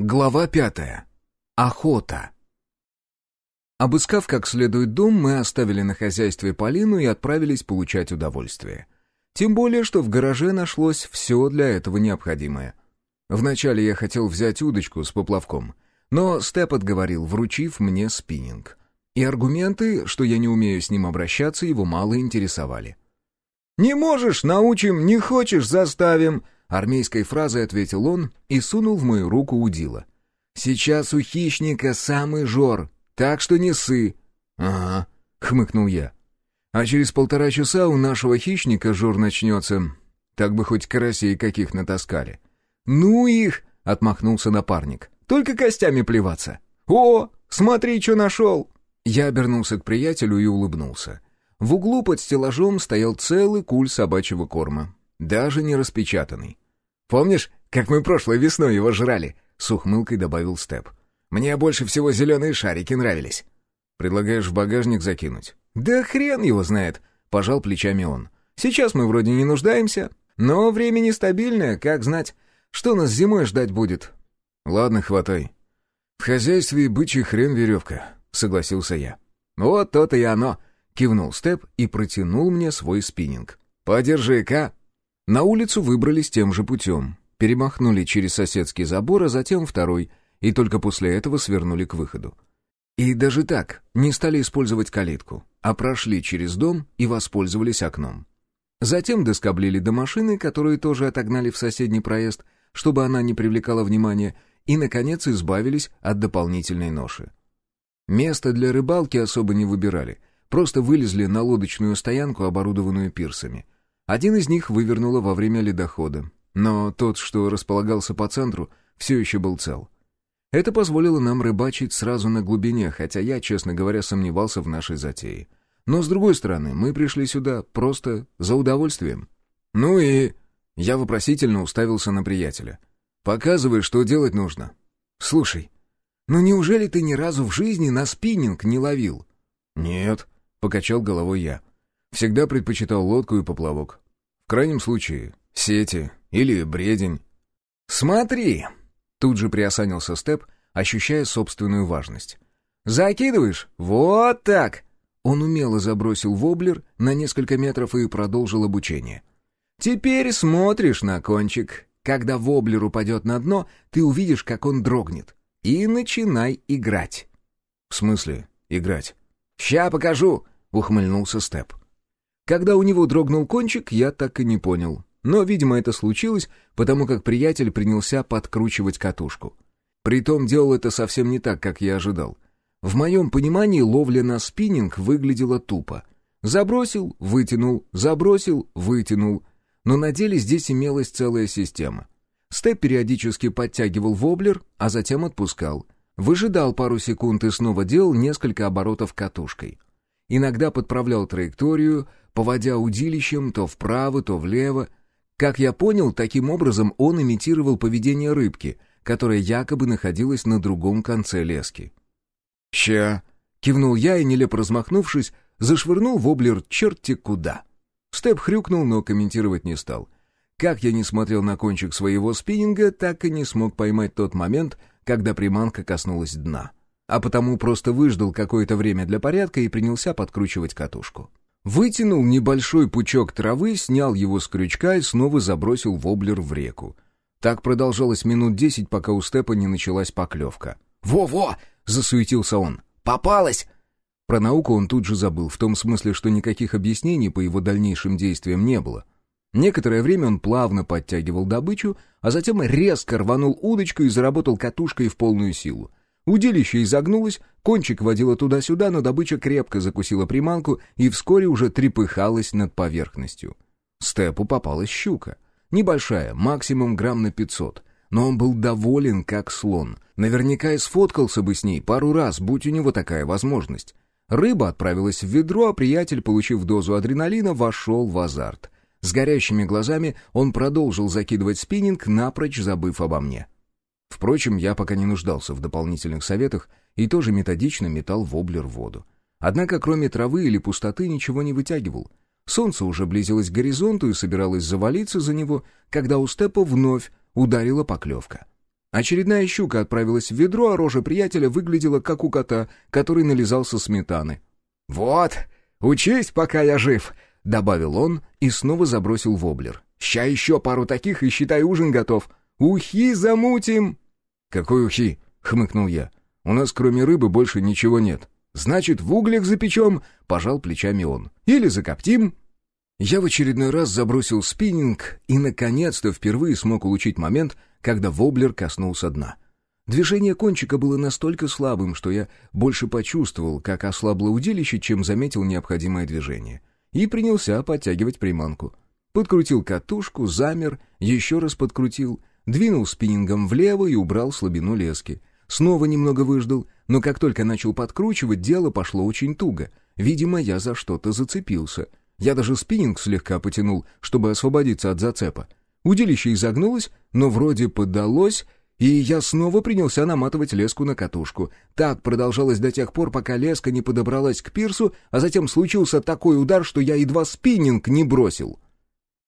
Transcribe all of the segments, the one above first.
Глава пятая. Охота. Обыскав как следует дом, мы оставили на хозяйстве Полину и отправились получать удовольствие. Тем более, что в гараже нашлось все для этого необходимое. Вначале я хотел взять удочку с поплавком, но Степ отговорил, вручив мне спиннинг. И аргументы, что я не умею с ним обращаться, его мало интересовали. «Не можешь — научим, не хочешь — заставим», Армейской фразой ответил он и сунул в мою руку удила. «Сейчас у хищника самый жор, так что не сы». «Ага», — хмыкнул я. «А через полтора часа у нашего хищника жор начнется. Так бы хоть карасей каких натаскали». «Ну их!» — отмахнулся напарник. «Только костями плеваться». «О, смотри, что нашел!» Я обернулся к приятелю и улыбнулся. В углу под стеллажом стоял целый куль собачьего корма даже не распечатанный. «Помнишь, как мы прошлой весной его жрали?» — с ухмылкой добавил Степ. «Мне больше всего зеленые шарики нравились». «Предлагаешь в багажник закинуть?» «Да хрен его знает», — пожал плечами он. «Сейчас мы вроде не нуждаемся, но время нестабильное, как знать, что нас зимой ждать будет». «Ладно, хватай». «В хозяйстве бычий хрен веревка», — согласился я. «Вот то-то и оно», — кивнул Степ и протянул мне свой спиннинг. «Подержи-ка». На улицу выбрались тем же путем. Перемахнули через соседский забор, а затем второй, и только после этого свернули к выходу. И даже так, не стали использовать калитку, а прошли через дом и воспользовались окном. Затем доскоблили до машины, которую тоже отогнали в соседний проезд, чтобы она не привлекала внимания, и, наконец, избавились от дополнительной ноши. Место для рыбалки особо не выбирали, просто вылезли на лодочную стоянку, оборудованную пирсами — один из них вывернуло во время ледохода, но тот, что располагался по центру, все еще был цел. Это позволило нам рыбачить сразу на глубине, хотя я, честно говоря, сомневался в нашей затее. Но, с другой стороны, мы пришли сюда просто за удовольствием. «Ну и...» Я вопросительно уставился на приятеля. «Показывай, что делать нужно». «Слушай, ну неужели ты ни разу в жизни на спиннинг не ловил?» «Нет», — покачал головой я. Всегда предпочитал лодку и поплавок. В крайнем случае, сети или бредень. «Смотри!» — тут же приосанился Степ, ощущая собственную важность. «Закидываешь? Вот так!» Он умело забросил воблер на несколько метров и продолжил обучение. «Теперь смотришь на кончик. Когда воблер упадет на дно, ты увидишь, как он дрогнет. И начинай играть». «В смысле играть?» «Ща покажу!» — ухмыльнулся Степ. Когда у него дрогнул кончик, я так и не понял. Но, видимо, это случилось, потому как приятель принялся подкручивать катушку. Притом делал это совсем не так, как я ожидал. В моем понимании ловля на спиннинг выглядела тупо. Забросил, вытянул, забросил, вытянул. Но на деле здесь имелась целая система. Степ периодически подтягивал воблер, а затем отпускал. Выжидал пару секунд и снова делал несколько оборотов катушкой. Иногда подправлял траекторию, поводя удилищем то вправо, то влево. Как я понял, таким образом он имитировал поведение рыбки, которая якобы находилась на другом конце лески. «Ща!» — кивнул я и, нелепо размахнувшись, зашвырнул воблер черти куда. Степ хрюкнул, но комментировать не стал. Как я не смотрел на кончик своего спиннинга, так и не смог поймать тот момент, когда приманка коснулась дна. А потому просто выждал какое-то время для порядка и принялся подкручивать катушку. Вытянул небольшой пучок травы, снял его с крючка и снова забросил воблер в реку. Так продолжалось минут десять, пока у Степа не началась поклевка. «Во-во!» — засуетился он. «Попалась!» Про науку он тут же забыл, в том смысле, что никаких объяснений по его дальнейшим действиям не было. Некоторое время он плавно подтягивал добычу, а затем резко рванул удочку и заработал катушкой в полную силу. Удилище изогнулось, кончик водило туда-сюда, но добыча крепко закусила приманку и вскоре уже трепыхалась над поверхностью. Степу попалась щука. Небольшая, максимум грамм на пятьсот. Но он был доволен, как слон. Наверняка и сфоткался бы с ней пару раз, будь у него такая возможность. Рыба отправилась в ведро, а приятель, получив дозу адреналина, вошел в азарт. С горящими глазами он продолжил закидывать спиннинг, напрочь забыв обо мне. Впрочем, я пока не нуждался в дополнительных советах и тоже методично метал воблер в воду. Однако кроме травы или пустоты ничего не вытягивал. Солнце уже близилось к горизонту и собиралось завалиться за него, когда у степа вновь ударила поклевка. Очередная щука отправилась в ведро, а рожа приятеля выглядела как у кота, который нализался сметаны. «Вот, учись, пока я жив», — добавил он и снова забросил воблер. «Ща еще пару таких, и считай, ужин готов. Ухи замутим!» «Какой ухи?» — хмыкнул я. «У нас кроме рыбы больше ничего нет». «Значит, в углях запечем?» — пожал плечами он. «Или закоптим?» Я в очередной раз забросил спиннинг и, наконец-то, впервые смог улучить момент, когда воблер коснулся дна. Движение кончика было настолько слабым, что я больше почувствовал, как ослабло удилище, чем заметил необходимое движение. И принялся подтягивать приманку. Подкрутил катушку, замер, еще раз подкрутил, двинул спиннингом влево и убрал слабину лески. Снова немного выждал, но как только начал подкручивать, дело пошло очень туго. Видимо, я за что-то зацепился — я даже спиннинг слегка потянул, чтобы освободиться от зацепа. Удилище изогнулось, но вроде поддалось, и я снова принялся наматывать леску на катушку. Так продолжалось до тех пор, пока леска не подобралась к пирсу, а затем случился такой удар, что я едва спиннинг не бросил.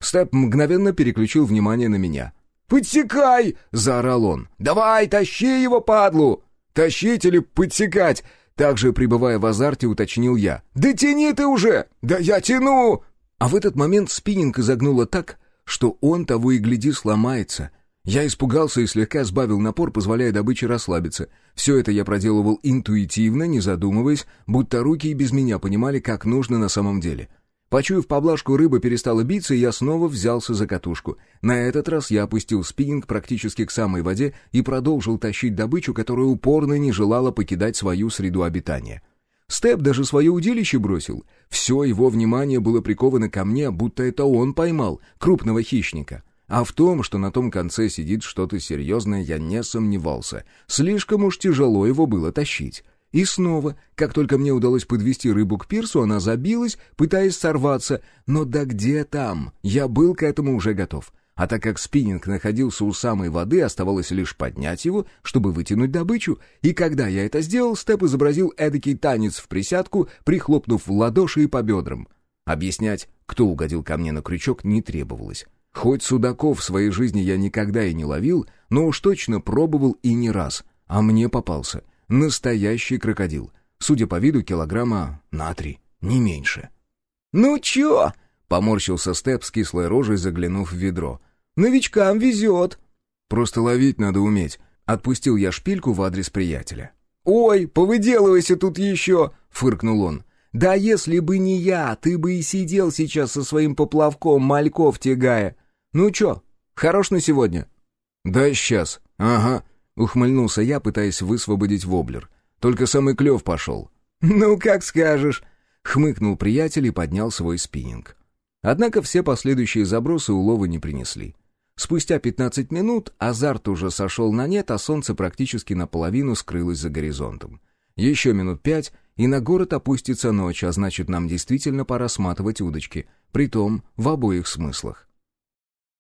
Степ мгновенно переключил внимание на меня. «Подсекай!» — заорал он. «Давай, тащи его, падлу!» «Тащить или подсекать?» Также, пребывая в азарте, уточнил я. «Да тяни ты уже! Да я тяну!» А в этот момент спиннинг изогнуло так, что он того и гляди сломается. Я испугался и слегка сбавил напор, позволяя добыче расслабиться. Все это я проделывал интуитивно, не задумываясь, будто руки и без меня понимали, как нужно на самом деле. Почуяв поблажку, рыба перестала биться, и я снова взялся за катушку. На этот раз я опустил спиннинг практически к самой воде и продолжил тащить добычу, которая упорно не желала покидать свою среду обитания. Степ даже свое удилище бросил. Все его внимание было приковано ко мне, будто это он поймал крупного хищника. А в том, что на том конце сидит что-то серьезное, я не сомневался. Слишком уж тяжело его было тащить. И снова, как только мне удалось подвести рыбу к пирсу, она забилась, пытаясь сорваться. Но да где там? Я был к этому уже готов. А так как спиннинг находился у самой воды, оставалось лишь поднять его, чтобы вытянуть добычу. И когда я это сделал, Степ изобразил эдакий танец в присядку, прихлопнув в ладоши и по бедрам. Объяснять, кто угодил ко мне на крючок, не требовалось. Хоть судаков в своей жизни я никогда и не ловил, но уж точно пробовал и не раз. А мне попался. Настоящий крокодил. Судя по виду, килограмма на три, не меньше. «Ну чё?» — поморщился Степ с кислой рожей, заглянув в ведро. «Новичкам везет». «Просто ловить надо уметь». Отпустил я шпильку в адрес приятеля. «Ой, повыделывайся тут еще!» — фыркнул он. «Да если бы не я, ты бы и сидел сейчас со своим поплавком, мальков тягая. Ну чё, хорош на сегодня?» «Да сейчас. Ага», Ухмыльнулся я, пытаясь высвободить воблер. Только самый клев пошел. «Ну, как скажешь», — хмыкнул приятель и поднял свой спиннинг. Однако все последующие забросы улова не принесли. Спустя 15 минут азарт уже сошел на нет, а солнце практически наполовину скрылось за горизонтом. Еще минут пять, и на город опустится ночь, а значит, нам действительно пора сматывать удочки, притом в обоих смыслах.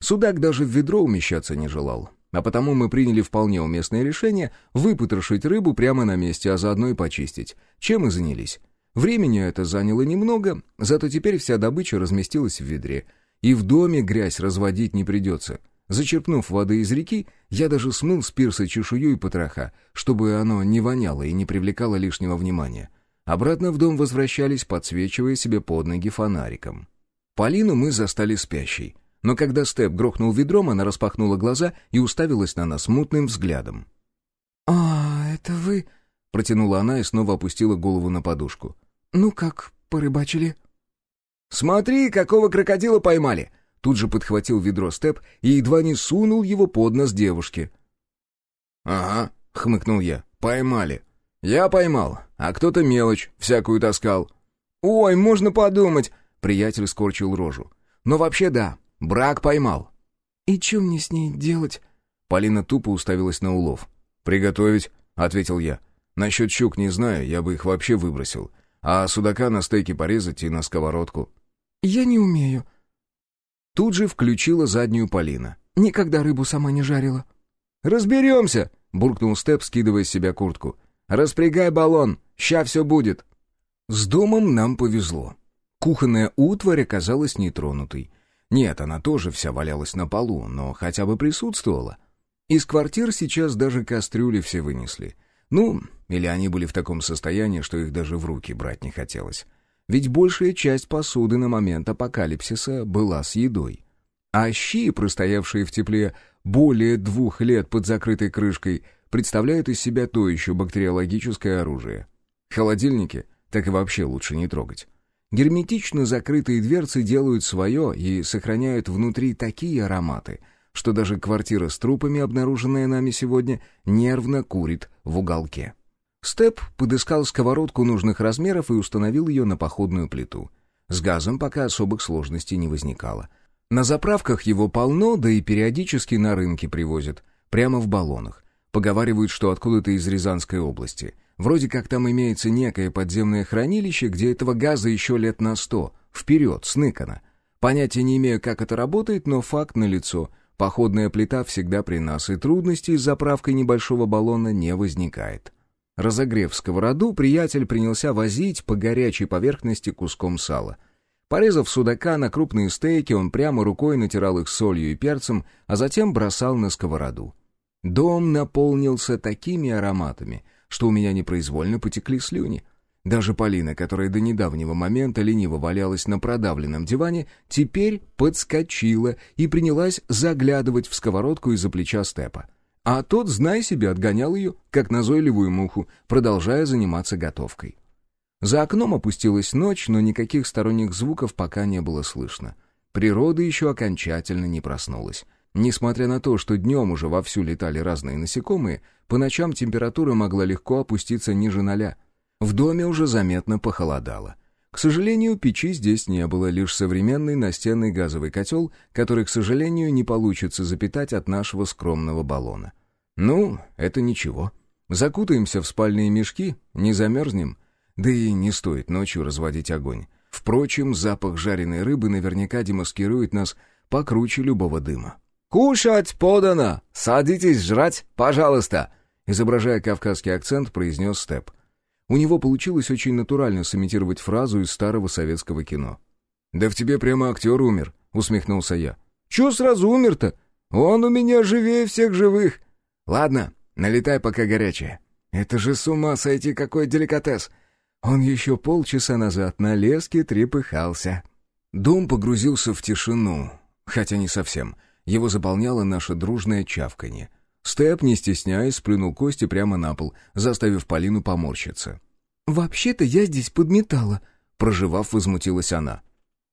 Судак даже в ведро умещаться не желал. А потому мы приняли вполне уместное решение выпотрошить рыбу прямо на месте, а заодно и почистить. Чем и занялись. Времени это заняло немного, зато теперь вся добыча разместилась в ведре. И в доме грязь разводить не придется. Зачерпнув воды из реки, я даже смыл с пирса чешую и потроха, чтобы оно не воняло и не привлекало лишнего внимания. Обратно в дом возвращались, подсвечивая себе под ноги фонариком. Полину мы застали спящей. Но когда Степ грохнул ведром, она распахнула глаза и уставилась на нас мутным взглядом. «А, это вы...» — протянула она и снова опустила голову на подушку. «Ну как, порыбачили?» «Смотри, какого крокодила поймали!» Тут же подхватил ведро Степ и едва не сунул его под нос девушке. «Ага», — хмыкнул я, — «поймали. Я поймал, а кто-то мелочь всякую таскал». «Ой, можно подумать!» — приятель скорчил рожу. «Но вообще да, Брак поймал». «И что мне с ней делать?» Полина тупо уставилась на улов. «Приготовить», — ответил я. «Насчет щук не знаю, я бы их вообще выбросил. А судака на стейки порезать и на сковородку». «Я не умею». Тут же включила заднюю Полина. «Никогда рыбу сама не жарила». «Разберемся», — буркнул Степ, скидывая с себя куртку. «Распрягай баллон, ща все будет». С домом нам повезло. Кухонная утварь оказалась нетронутой. Нет, она тоже вся валялась на полу, но хотя бы присутствовала. Из квартир сейчас даже кастрюли все вынесли. Ну, или они были в таком состоянии, что их даже в руки брать не хотелось. Ведь большая часть посуды на момент апокалипсиса была с едой. А щи, простоявшие в тепле более двух лет под закрытой крышкой, представляют из себя то еще бактериологическое оружие. Холодильники так и вообще лучше не трогать. Герметично закрытые дверцы делают свое и сохраняют внутри такие ароматы, что даже квартира с трупами, обнаруженная нами сегодня, нервно курит в уголке. Степ подыскал сковородку нужных размеров и установил ее на походную плиту. С газом пока особых сложностей не возникало. На заправках его полно, да и периодически на рынке привозят, прямо в баллонах. Поговаривают, что откуда-то из Рязанской области — Вроде как там имеется некое подземное хранилище, где этого газа еще лет на сто. Вперед, сныкано. Понятия не имею, как это работает, но факт налицо. Походная плита всегда при нас, и трудностей с заправкой небольшого баллона не возникает. Разогрев сковороду, приятель принялся возить по горячей поверхности куском сала. Порезав судака на крупные стейки, он прямо рукой натирал их солью и перцем, а затем бросал на сковороду. Дом наполнился такими ароматами — что у меня непроизвольно потекли слюни. Даже Полина, которая до недавнего момента лениво валялась на продавленном диване, теперь подскочила и принялась заглядывать в сковородку из-за плеча Степа. А тот, знай себе, отгонял ее, как назойливую муху, продолжая заниматься готовкой. За окном опустилась ночь, но никаких сторонних звуков пока не было слышно. Природа еще окончательно не проснулась. Несмотря на то, что днем уже вовсю летали разные насекомые, по ночам температура могла легко опуститься ниже ноля. В доме уже заметно похолодало. К сожалению, печи здесь не было, лишь современный настенный газовый котел, который, к сожалению, не получится запитать от нашего скромного баллона. Ну, это ничего. Закутаемся в спальные мешки, не замерзнем. Да и не стоит ночью разводить огонь. Впрочем, запах жареной рыбы наверняка демаскирует нас покруче любого дыма. «Кушать подано! Садитесь жрать, пожалуйста!» Изображая кавказский акцент, произнес Степ. У него получилось очень натурально сымитировать фразу из старого советского кино. «Да в тебе прямо актер умер», — усмехнулся я. «Чё сразу умер-то? Он у меня живее всех живых!» «Ладно, налетай, пока горячее. Это же с ума сойти какой деликатес!» Он еще полчаса назад на леске трепыхался. Дом погрузился в тишину, хотя не совсем — его заполняло наше дружное чавканье. Степ, не стесняясь, сплюнул кости прямо на пол, заставив Полину поморщиться. «Вообще-то я здесь подметала», — проживав, возмутилась она.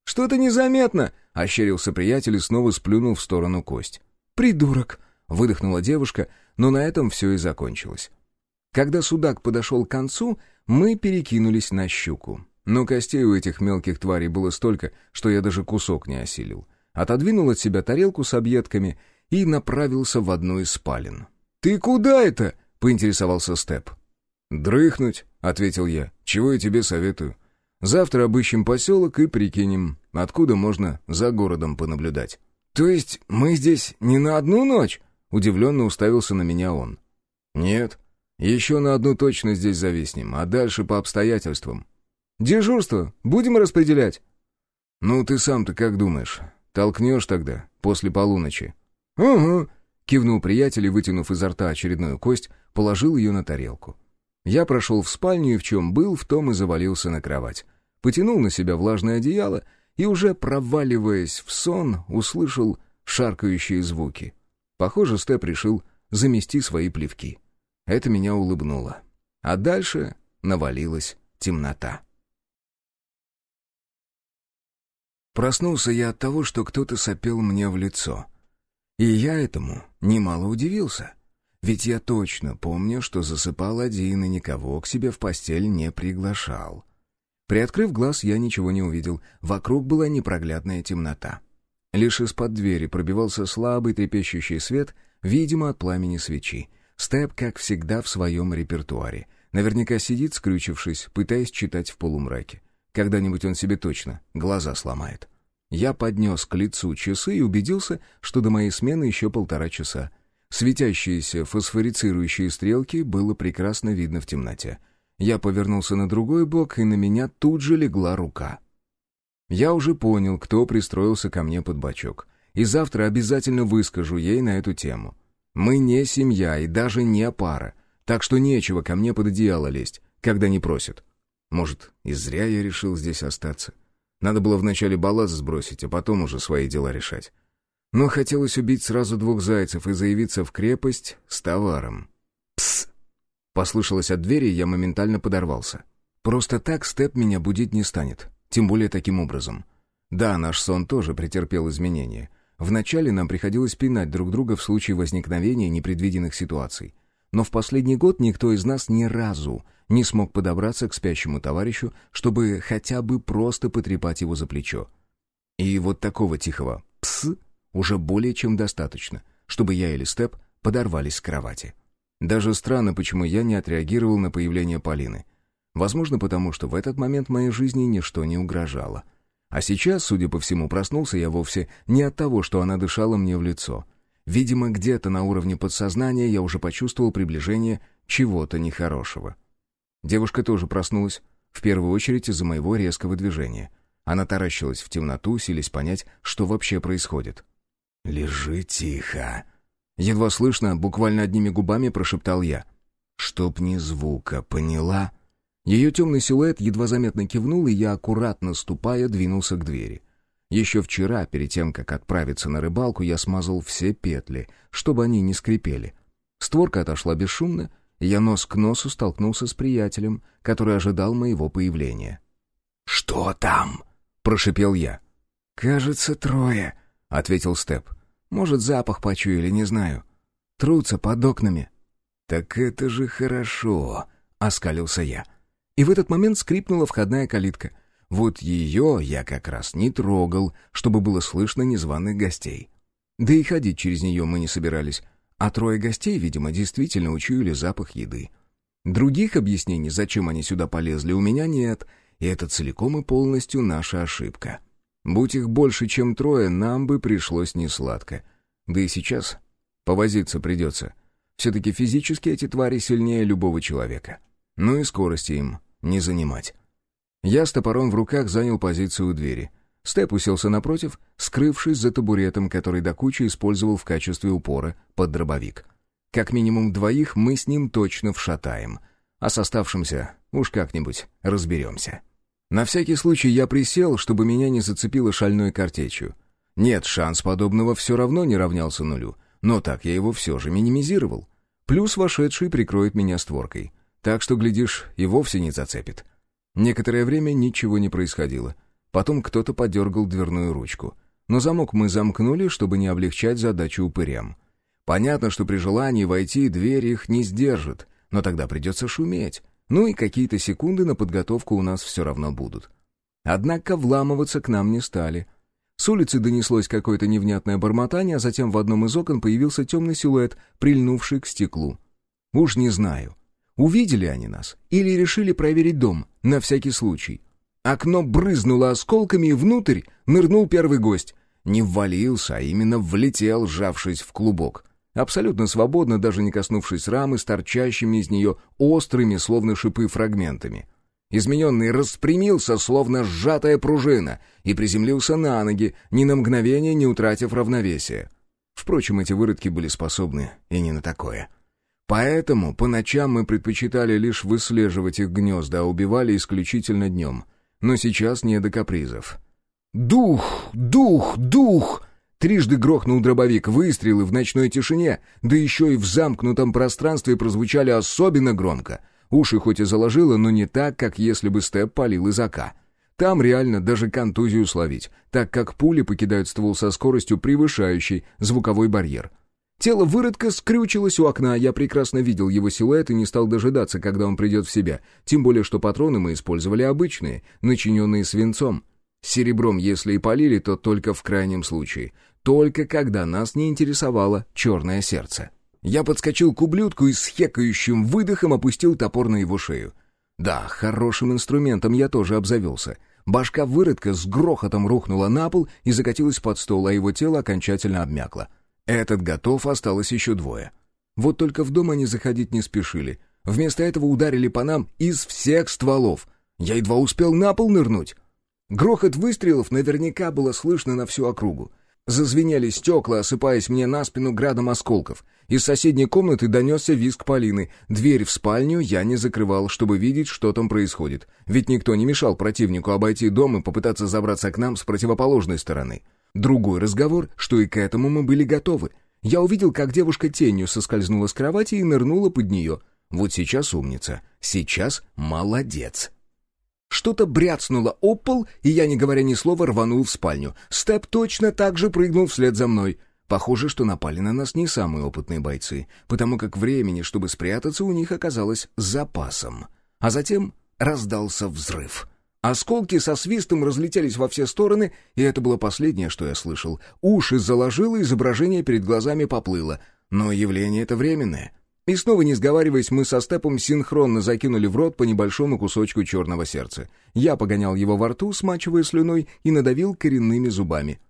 «Что-то незаметно», — ощерился приятель и снова сплюнул в сторону кость. «Придурок», — выдохнула девушка, но на этом все и закончилось. Когда судак подошел к концу, мы перекинулись на щуку. Но костей у этих мелких тварей было столько, что я даже кусок не осилил отодвинул от себя тарелку с объедками и направился в одну из спален. «Ты куда это?» — поинтересовался Степ. «Дрыхнуть», — ответил я. «Чего я тебе советую? Завтра обыщем поселок и прикинем, откуда можно за городом понаблюдать». «То есть мы здесь не на одну ночь?» — удивленно уставился на меня он. «Нет, еще на одну точно здесь зависнем, а дальше по обстоятельствам». «Дежурство будем распределять?» «Ну, ты сам-то как думаешь? Толкнешь тогда, после полуночи». «Угу», — кивнул приятель и, вытянув изо рта очередную кость, положил ее на тарелку. Я прошел в спальню и в чем был, в том и завалился на кровать. Потянул на себя влажное одеяло и, уже проваливаясь в сон, услышал шаркающие звуки. Похоже, Степ решил замести свои плевки. Это меня улыбнуло. А дальше навалилась темнота. Проснулся я от того, что кто-то сопел мне в лицо. И я этому немало удивился. Ведь я точно помню, что засыпал один и никого к себе в постель не приглашал. Приоткрыв глаз, я ничего не увидел. Вокруг была непроглядная темнота. Лишь из-под двери пробивался слабый трепещущий свет, видимо, от пламени свечи. Степ, как всегда, в своем репертуаре. Наверняка сидит, скрючившись, пытаясь читать в полумраке. Когда-нибудь он себе точно глаза сломает. Я поднес к лицу часы и убедился, что до моей смены еще полтора часа. Светящиеся фосфорицирующие стрелки было прекрасно видно в темноте. Я повернулся на другой бок, и на меня тут же легла рука. Я уже понял, кто пристроился ко мне под бочок, и завтра обязательно выскажу ей на эту тему. Мы не семья и даже не пара, так что нечего ко мне под одеяло лезть, когда не просят. Может, и зря я решил здесь остаться. Надо было вначале балласт сбросить, а потом уже свои дела решать. Но хотелось убить сразу двух зайцев и заявиться в крепость с товаром. «Псс!» — послышалось от двери, я моментально подорвался. Просто так Степ меня будить не станет, тем более таким образом. Да, наш сон тоже претерпел изменения. Вначале нам приходилось пинать друг друга в случае возникновения непредвиденных ситуаций. Но в последний год никто из нас ни разу не смог подобраться к спящему товарищу, чтобы хотя бы просто потрепать его за плечо. И вот такого тихого «пс» уже более чем достаточно, чтобы я или Степ подорвались с кровати. Даже странно, почему я не отреагировал на появление Полины. Возможно, потому что в этот момент моей жизни ничто не угрожало. А сейчас, судя по всему, проснулся я вовсе не от того, что она дышала мне в лицо. Видимо, где-то на уровне подсознания я уже почувствовал приближение чего-то нехорошего. Девушка тоже проснулась, в первую очередь из-за моего резкого движения. Она таращилась в темноту, силясь понять, что вообще происходит. «Лежи тихо», — едва слышно, буквально одними губами прошептал я. «Чтоб ни звука, поняла?» Ее темный силуэт едва заметно кивнул, и я, аккуратно ступая, двинулся к двери. Еще вчера, перед тем, как отправиться на рыбалку, я смазал все петли, чтобы они не скрипели. Створка отошла бесшумно, я нос к носу столкнулся с приятелем, который ожидал моего появления. «Что там?» — прошипел я. «Кажется, трое», — ответил Степ. «Может, запах почуяли, не знаю. Трутся под окнами». «Так это же хорошо», — оскалился я. И в этот момент скрипнула входная калитка. Вот ее я как раз не трогал, чтобы было слышно незваных гостей. Да и ходить через нее мы не собирались. А трое гостей, видимо, действительно учуяли запах еды. Других объяснений, зачем они сюда полезли, у меня нет, и это целиком и полностью наша ошибка. Будь их больше, чем трое, нам бы пришлось несладко. Да и сейчас повозиться придется. Все-таки физически эти твари сильнее любого человека. Ну и скорости им не занимать. Я с топором в руках занял позицию у двери. Степ уселся напротив, скрывшись за табуретом, который до кучи использовал в качестве упора под дробовик. Как минимум двоих мы с ним точно вшатаем, а с оставшимся уж как-нибудь разберемся. На всякий случай я присел, чтобы меня не зацепило шальной картечью. Нет, шанс подобного все равно не равнялся нулю, но так я его все же минимизировал. Плюс вошедший прикроет меня створкой. Так что, глядишь, и вовсе не зацепит. Некоторое время ничего не происходило — Потом кто-то подергал дверную ручку. Но замок мы замкнули, чтобы не облегчать задачу упырям. Понятно, что при желании войти дверь их не сдержит, но тогда придется шуметь. Ну и какие-то секунды на подготовку у нас все равно будут. Однако вламываться к нам не стали. С улицы донеслось какое-то невнятное бормотание, а затем в одном из окон появился темный силуэт, прильнувший к стеклу. Уж не знаю, увидели они нас или решили проверить дом, на всякий случай. Окно брызнуло осколками, и внутрь нырнул первый гость. Не ввалился, а именно влетел, сжавшись в клубок. Абсолютно свободно, даже не коснувшись рамы с торчащими из нее острыми, словно шипы, фрагментами. Измененный распрямился, словно сжатая пружина, и приземлился на ноги, ни на мгновение не утратив равновесия. Впрочем, эти выродки были способны и не на такое. Поэтому по ночам мы предпочитали лишь выслеживать их гнезда, а убивали исключительно днем — но сейчас не до капризов. «Дух! Дух! Дух!» Трижды грохнул дробовик, выстрелы в ночной тишине, да еще и в замкнутом пространстве прозвучали особенно громко. Уши хоть и заложило, но не так, как если бы Степ палил из АК. Там реально даже контузию словить, так как пули покидают ствол со скоростью, превышающей звуковой барьер. Тело выродка скрючилось у окна, я прекрасно видел его силуэт и не стал дожидаться, когда он придет в себя, тем более что патроны мы использовали обычные, начиненные свинцом. Серебром, если и полили, то только в крайнем случае, только когда нас не интересовало черное сердце. Я подскочил к ублюдку и с хекающим выдохом опустил топор на его шею. Да, хорошим инструментом я тоже обзавелся. Башка выродка с грохотом рухнула на пол и закатилась под стол, а его тело окончательно обмякло. Этот готов, осталось еще двое. Вот только в дом они заходить не спешили. Вместо этого ударили по нам из всех стволов. Я едва успел на пол нырнуть. Грохот выстрелов наверняка было слышно на всю округу. Зазвенели стекла, осыпаясь мне на спину градом осколков. Из соседней комнаты донесся визг Полины. Дверь в спальню я не закрывал, чтобы видеть, что там происходит. Ведь никто не мешал противнику обойти дом и попытаться забраться к нам с противоположной стороны. Другой разговор, что и к этому мы были готовы. Я увидел, как девушка тенью соскользнула с кровати и нырнула под нее. Вот сейчас умница. Сейчас молодец. Что-то бряцнуло об пол, и я, не говоря ни слова, рванул в спальню. Степ точно так же прыгнул вслед за мной. Похоже, что напали на нас не самые опытные бойцы, потому как времени, чтобы спрятаться, у них оказалось запасом. А затем раздался взрыв. Осколки со свистом разлетелись во все стороны, и это было последнее, что я слышал. Уши заложило, изображение перед глазами поплыло. Но явление это временное. И снова не сговариваясь, мы со Степом синхронно закинули в рот по небольшому кусочку черного сердца. Я погонял его во рту, смачивая слюной, и надавил коренными зубами.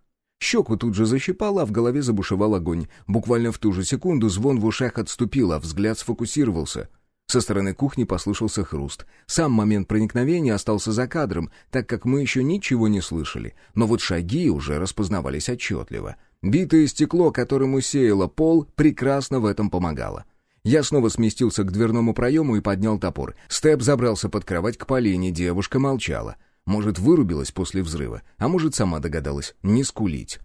Щеку тут же защипало, а в голове забушевал огонь. Буквально в ту же секунду звон в ушах отступил, а взгляд сфокусировался. Со стороны кухни послышался хруст. Сам момент проникновения остался за кадром, так как мы еще ничего не слышали. Но вот шаги уже распознавались отчетливо. Битое стекло, которым усеяло пол, прекрасно в этом помогало. Я снова сместился к дверному проему и поднял топор. Степ забрался под кровать к Полине, девушка молчала. Может, вырубилась после взрыва, а может, сама догадалась не скулить.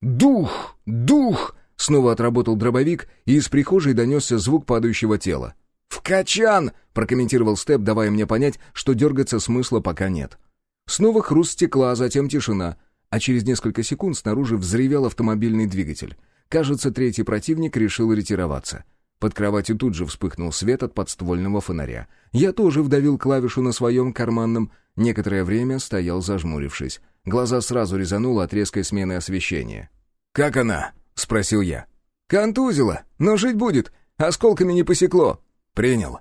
«Дух! Дух!» Снова отработал дробовик, и из прихожей донесся звук падающего тела. «В качан!» — прокомментировал Степ, давая мне понять, что дергаться смысла пока нет. Снова хруст стекла, а затем тишина, а через несколько секунд снаружи взревел автомобильный двигатель. Кажется, третий противник решил ретироваться. Под кроватью тут же вспыхнул свет от подствольного фонаря. Я тоже вдавил клавишу на своем карманном. Некоторое время стоял зажмурившись. Глаза сразу резануло от резкой смены освещения. «Как она?» — спросил я. «Контузила, но жить будет. Осколками не посекло». «Принял».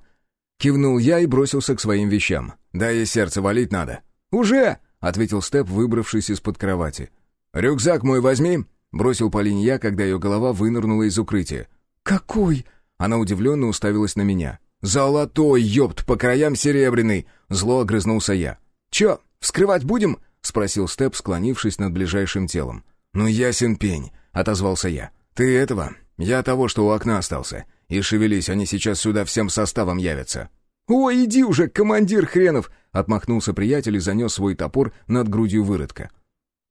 Кивнул я и бросился к своим вещам. «Да ей сердце валить надо». «Уже!» — ответил Степ, выбравшись из-под кровати. «Рюкзак мой возьми!» — бросил Полине я, когда ее голова вынырнула из укрытия. «Какой?» Она удивленно уставилась на меня. «Золотой, ёпт, по краям серебряный!» Зло огрызнулся я. «Чё, вскрывать будем?» — спросил Степ, склонившись над ближайшим телом. «Ну, ясен пень», — отозвался я. «Ты этого? Я того, что у окна остался. И шевелись, они сейчас сюда всем составом явятся». «Ой, иди уже, командир хренов!» — отмахнулся приятель и занес свой топор над грудью выродка.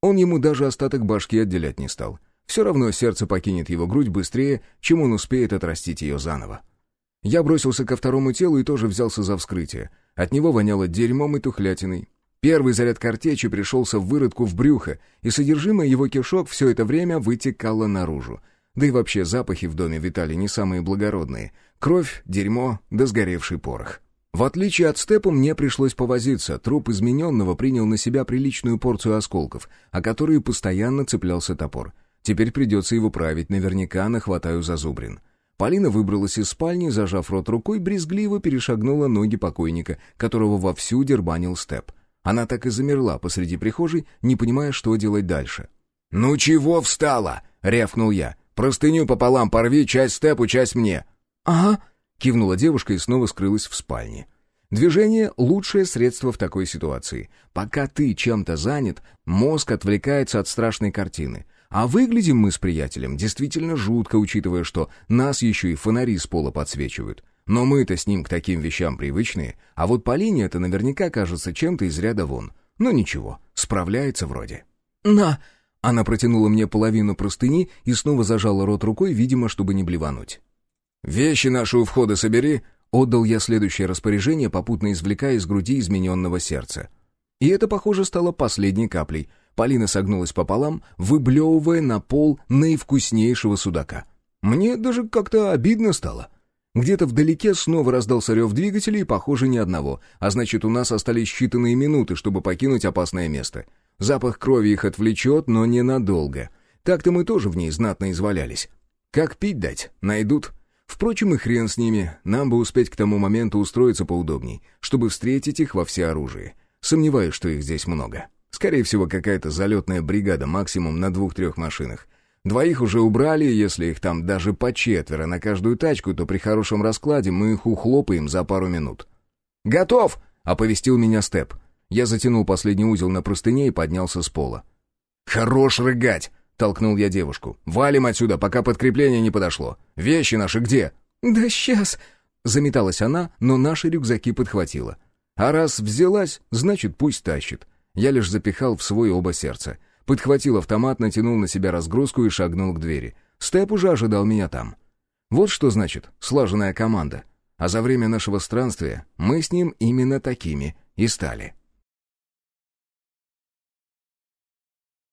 Он ему даже остаток башки отделять не стал. Все равно сердце покинет его грудь быстрее, чем он успеет отрастить ее заново. Я бросился ко второму телу и тоже взялся за вскрытие. От него воняло дерьмом и тухлятиной. Первый заряд картечи пришелся в выродку в брюхо, и содержимое его кишок все это время вытекало наружу. Да и вообще запахи в доме витали не самые благородные. Кровь, дерьмо да сгоревший порох. В отличие от степа, мне пришлось повозиться. Труп измененного принял на себя приличную порцию осколков, о которые постоянно цеплялся топор. Теперь придется его править, наверняка нахватаю зазубрин. Полина выбралась из спальни, зажав рот рукой, брезгливо перешагнула ноги покойника, которого вовсю дербанил степ. Она так и замерла посреди прихожей, не понимая, что делать дальше. «Ну чего встала?» — рявкнул я. «Простыню пополам порви, часть степу, часть мне». «Ага», — кивнула девушка и снова скрылась в спальне. Движение — лучшее средство в такой ситуации. Пока ты чем-то занят, мозг отвлекается от страшной картины. А выглядим мы с приятелем действительно жутко, учитывая, что нас еще и фонари с пола подсвечивают. Но мы-то с ним к таким вещам привычные, а вот Полине это наверняка кажется чем-то из ряда вон. Но ничего, справляется вроде. «На!» Она протянула мне половину простыни и снова зажала рот рукой, видимо, чтобы не блевануть. «Вещи наши у входа собери!» Отдал я следующее распоряжение, попутно извлекая из груди измененного сердца. И это, похоже, стало последней каплей. Полина согнулась пополам, выблевывая на пол наивкуснейшего судака. Мне даже как-то обидно стало. Где-то вдалеке снова раздался рев двигателя и, похоже, ни одного, а значит, у нас остались считанные минуты, чтобы покинуть опасное место. Запах крови их отвлечет, но ненадолго. Так-то мы тоже в ней знатно извалялись. Как пить дать? Найдут. Впрочем, и хрен с ними, нам бы успеть к тому моменту устроиться поудобней, чтобы встретить их во всеоружии. Сомневаюсь, что их здесь много. Скорее всего, какая-то залетная бригада максимум на двух-трех машинах. Двоих уже убрали, если их там даже по четверо на каждую тачку, то при хорошем раскладе мы их ухлопаем за пару минут. «Готов!» — оповестил меня Степ. Я затянул последний узел на простыне и поднялся с пола. «Хорош рыгать! толкнул я девушку. «Валим отсюда, пока подкрепление не подошло. Вещи наши где?» «Да сейчас!» Заметалась она, но наши рюкзаки подхватила. А раз взялась, значит, пусть тащит. Я лишь запихал в свой оба сердца. Подхватил автомат, натянул на себя разгрузку и шагнул к двери. Степ уже ожидал меня там. Вот что значит слаженная команда. А за время нашего странствия мы с ним именно такими и стали.